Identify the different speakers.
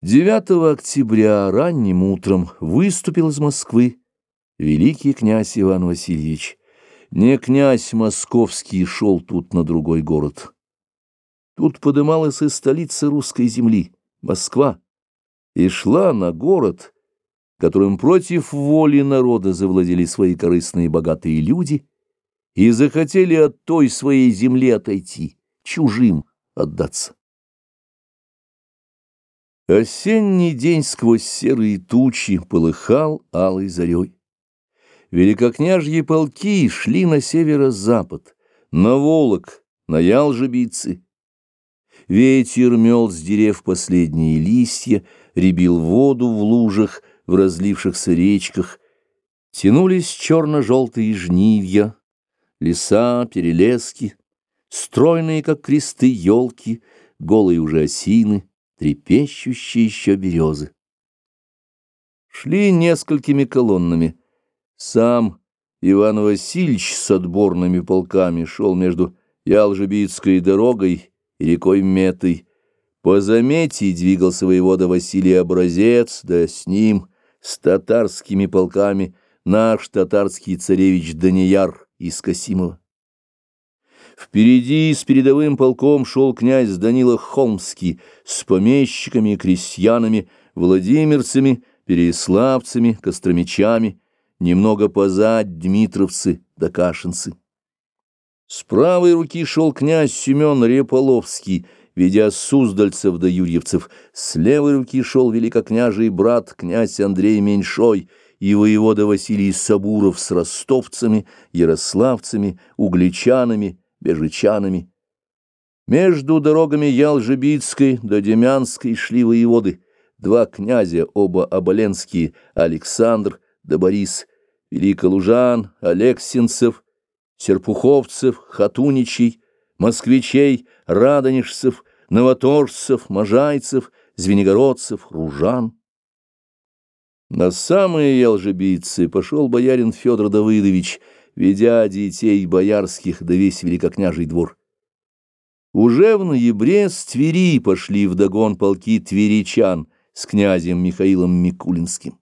Speaker 1: 9 октября ранним утром выступил из Москвы великий князь Иван Васильевич. Не князь московский шел тут на другой город. Тут подымалась и столица русской земли, Москва, и шла на город, которым против воли народа завладели свои корыстные богатые люди и захотели от той своей земли отойти, чужим отдаться. Осенний день сквозь серые тучи полыхал алой зарей. Великокняжьи полки шли на северо-запад, на Волок, на Ялжебицы. Ветер мел с дерев последние листья, ребил воду в лужах, в разлившихся речках. Тянулись черно-желтые жнивья, леса, перелески, стройные, как кресты, елки, голые уже осины трепещущие еще березы. Шли несколькими колоннами. Сам Иван Васильевич с отборными полками шел между Ялжебицкой дорогой и рекой Метой. По замете двигался воевода Василий Образец, да с ним, с татарскими полками, наш татарский царевич Данияр из Касимова. Впереди с передовым полком шел князь Данила Холмский с помещиками и крестьянами, владимирцами, переславцами, костромичами, немного позад дмитровцы да кашинцы. С правой руки шел князь Семен Реполовский, ведя суздальцев да юрьевцев, с левой руки шел великокняжий брат князь Андрей Меньшой и воевода Василий Сабуров с ростовцами, ярославцами, угличанами, бежичанами. Между дорогами Ялжебицкой до Демянской шли воеводы, два князя, оба оболенские, Александр да Борис, Великолужан, Алексинцев, Серпуховцев, Хатуничей, москвичей, радонежцев, новоторжцев, можайцев, звенигородцев, ружан. На самые ялжебицы пошел боярин Федор Давыдович — ведя детей боярских да весь великокняжий двор. Уже в ноябре с Твери пошли вдогон полки тверичан с князем Михаилом Микулинским.